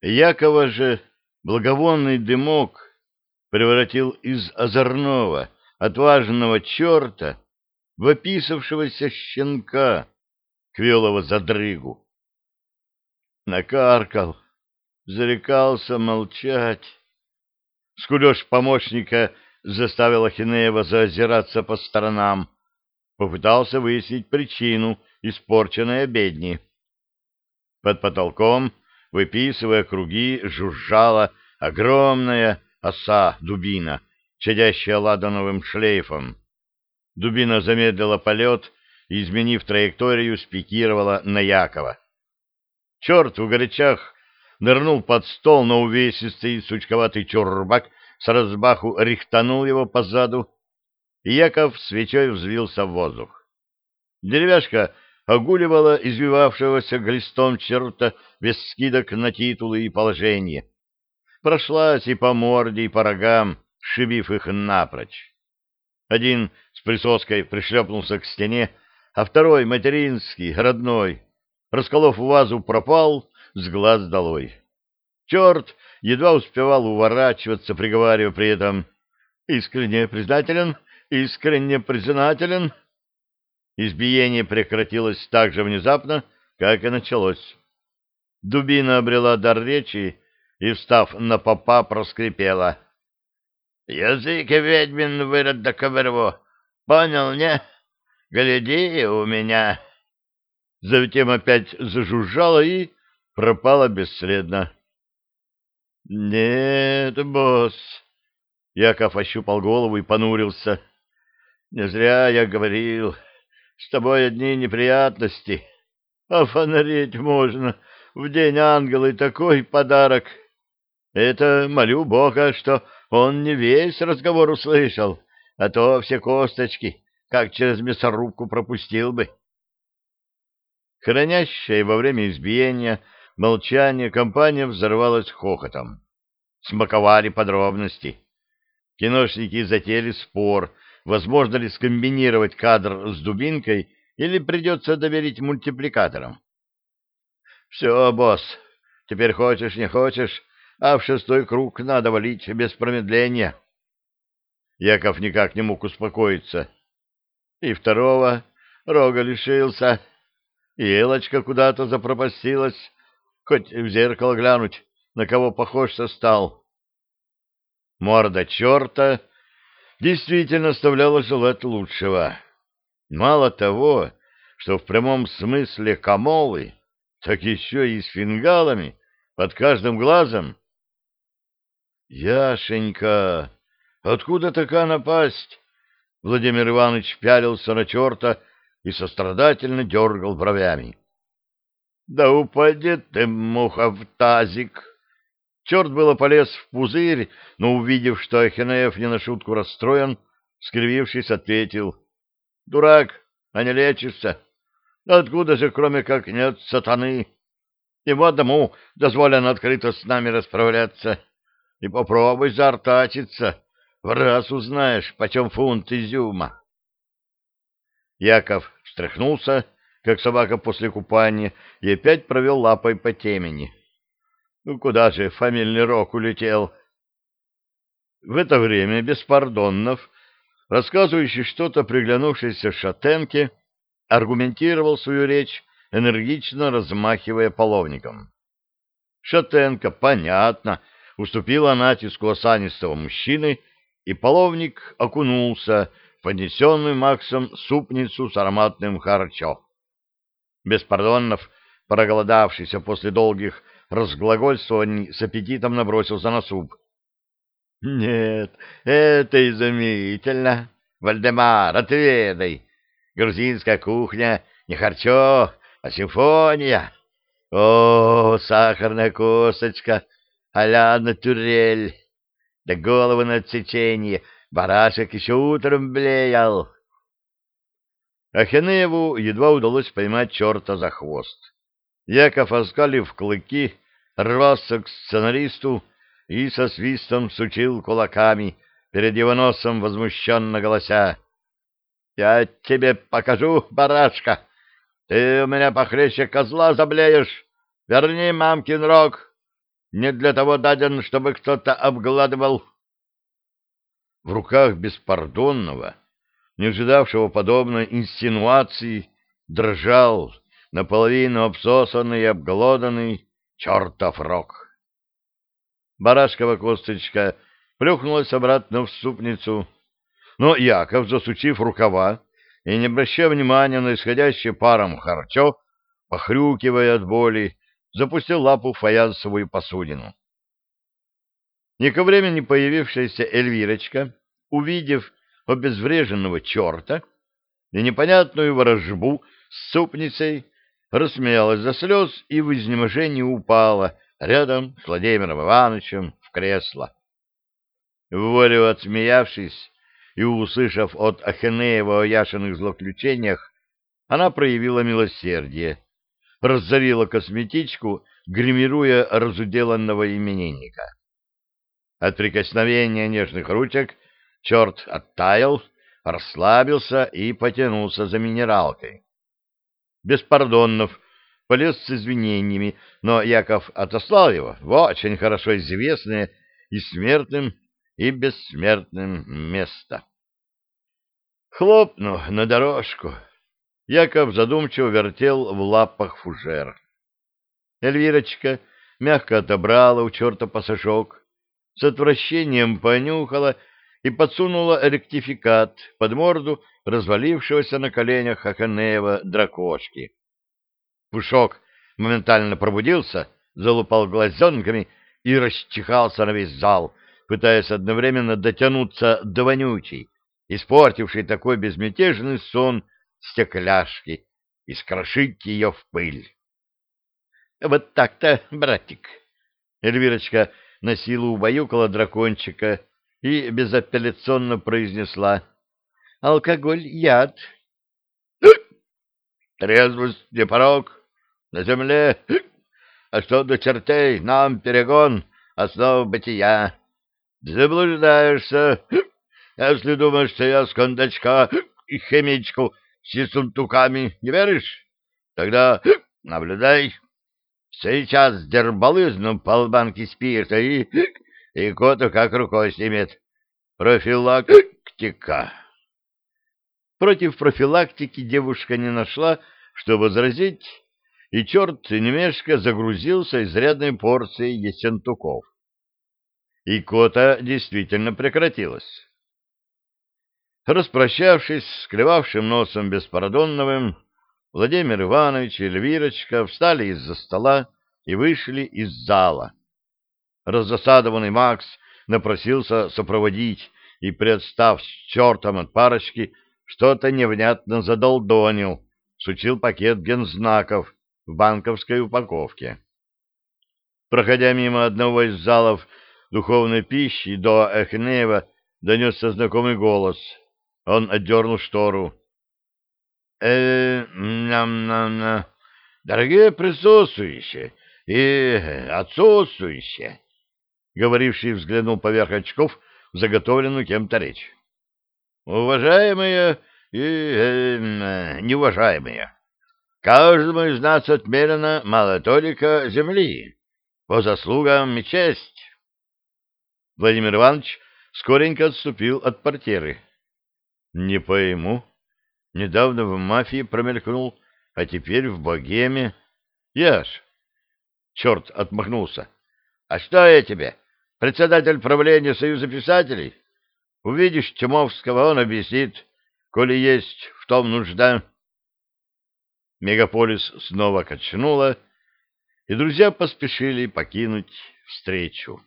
Якова же благовонный дымок превратил из озорного, отважного черта в описавшегося щенка, квелого задрыгу. Накаркал, зарекался молчать. Скулеж помощника заставил Ахинеева заозираться по сторонам, попытался выяснить причину испорченной обедни. Под потолком, выписывая круги, жужжала огромная оса-дубина, чадящая ладановым шлейфом. Дубина замедлила полет и, изменив траекторию, спикировала на Якова. Черт в горячах нырнул под стол на увесистый сучковатый чурбак, с разбаху рихтанул его позаду, и Яков свечой взвился в воздух. Деревяшка огуливала извивавшегося глистом черта без скидок на титулы и положение. Прошлась и по морде, и по рогам, шибив их напрочь. Один с присоской пришлепнулся к стене, а второй, материнский, родной, расколов вазу, пропал с глаз долой. Черт едва успевал уворачиваться, приговаривая при этом «Искренне признателен, искренне признателен». Избиение прекратилось так же внезапно, как и началось. Дубина обрела дар речи и, встав на попа, проскрипела. — Язык ведьмин выродок оборву. Понял, не? Гляди у меня. Затем опять зажужжала и пропала бесследно. — Нет, босс. Яков ощупал голову и понурился. — Не зря я говорил. — с тобой одни неприятности. А фонареть можно. В день ангелы такой подарок. Это молю Бога, что он не весь разговор услышал, а то все косточки, как через мясорубку пропустил бы. Хранящая во время избиения молчание компания взорвалась хохотом. Смаковали подробности. Киношники затеяли спор — возможно ли скомбинировать кадр с дубинкой или придется доверить мультипликаторам. «Все, босс, теперь хочешь, не хочешь, а в шестой круг надо валить без промедления». Яков никак не мог успокоиться. И второго рога лишился, и Элочка куда-то запропастилась, хоть в зеркало глянуть, на кого похож-то стал. Морда черта действительно оставляло желать лучшего. Мало того, что в прямом смысле камолы, так еще и с фингалами под каждым глазом. «Яшенька, откуда такая напасть?» Владимир Иванович пялился на черта и сострадательно дергал бровями. «Да упади ты, муха, в тазик!» Черт было полез в пузырь, но, увидев, что Ахинеев не на шутку расстроен, скривившись, ответил. — Дурак, а не лечишься. Откуда же, кроме как нет сатаны? Ему одному дозволено открыто с нами расправляться. И попробуй заортачиться, в раз узнаешь, почем фунт изюма. Яков встряхнулся, как собака после купания, и опять провел лапой по темени. Ну, куда же фамильный рок улетел? В это время Беспардоннов, рассказывающий что-то приглянувшейся шатенке, аргументировал свою речь, энергично размахивая половником. Шатенка, понятно, уступила натиску осанистого мужчины, и половник окунулся в поднесенную Максом супницу с ароматным харчо. Беспардонов, проголодавшийся после долгих разглагольствований с аппетитом набросился на суп. — Нет, это изумительно. Вальдемар, отведай. Грузинская кухня не харчо, а симфония. О, сахарная косточка, а-ля натурель. Да головы на отсечение, барашек еще утром блеял. Ахенееву едва удалось поймать черта за хвост. Яков, оскалив клыки, рвался к сценаристу и со свистом сучил кулаками перед его носом, возмущенно голося. — Я тебе покажу, барашка! Ты у меня похлеще козла заблеешь! Верни мамкин рог! не для того даден, чтобы кто-то обгладывал. В руках беспардонного, не ожидавшего подобной инсинуации, дрожал наполовину обсосанный и обглоданный чертов рог. Барашкова косточка плюхнулась обратно в супницу, но Яков, засучив рукава и не обращая внимания на исходящее паром харчо, похрюкивая от боли, запустил лапу в фаянсовую посудину. Не ко времени появившаяся Эльвирочка, увидев обезвреженного черта и непонятную ворожбу с супницей, рассмеялась за слез и в изнеможении упала рядом с Владимиром Ивановичем в кресло. В отсмеявшись и услышав от Ахенеева о Яшиных злоключениях, она проявила милосердие, разорила косметичку, гримируя разуделанного именинника. От прикосновения нежных ручек черт оттаял, расслабился и потянулся за минералкой. Беспардоннов полез с извинениями, но Яков отослал его в очень хорошо известное и смертным, и бессмертным место. Хлопну на дорожку. Яков задумчиво вертел в лапах фужер. Эльвирочка мягко отобрала у черта пасашок, с отвращением понюхала и подсунула ректификат под морду развалившегося на коленях Аханеева дракошки. Пушок моментально пробудился, залупал глазенками и расчихался на весь зал, пытаясь одновременно дотянуться до вонючей, испортившей такой безмятежный сон стекляшки, и скрошить ее в пыль. — Вот так-то, братик! Эльвирочка на силу убаюкала дракончика и безапелляционно произнесла. — Алкоголь — яд. — Трезвость не порог. На земле. А что до чертей, нам перегон, основа бытия. Заблуждаешься, если думаешь, что я с кондачка и химичку с сунтуками не веришь? Тогда наблюдай. Сейчас дербалызну полбанки спирта и, и коту как рукой снимет. Профилактика. Против профилактики девушка не нашла, что возразить, и черт немешко загрузился изрядной порцией есентуков. И кота действительно прекратилась. Распрощавшись с клевавшим носом Беспардонновым, Владимир Иванович и Эльвирочка встали из-за стола и вышли из зала. Разосадованный Макс напросился сопроводить и, представ с чертом от парочки, что-то невнятно задолдонил, сучил пакет гензнаков в банковской упаковке. Проходя мимо одного из залов духовной пищи до Эхнеева, донесся знакомый голос. Он отдернул штору. э нам нам дорогие присутствующие и отсутствующие, говоривший взглянул поверх очков в заготовленную кем-то речь. Уважаемые и э, неуважаемые, Каждому из нас отмерено мало толика земли, по заслугам и честь. Владимир Иванович скоренько отступил от портьеры. Не пойму. Недавно в мафии промелькнул, а теперь в богеме. Яш. Черт отмахнулся. А что я тебе? Председатель правления Союза писателей? Увидишь Тимовского, он объяснит, коли есть в том нужда. Мегаполис снова качнуло, и друзья поспешили покинуть встречу.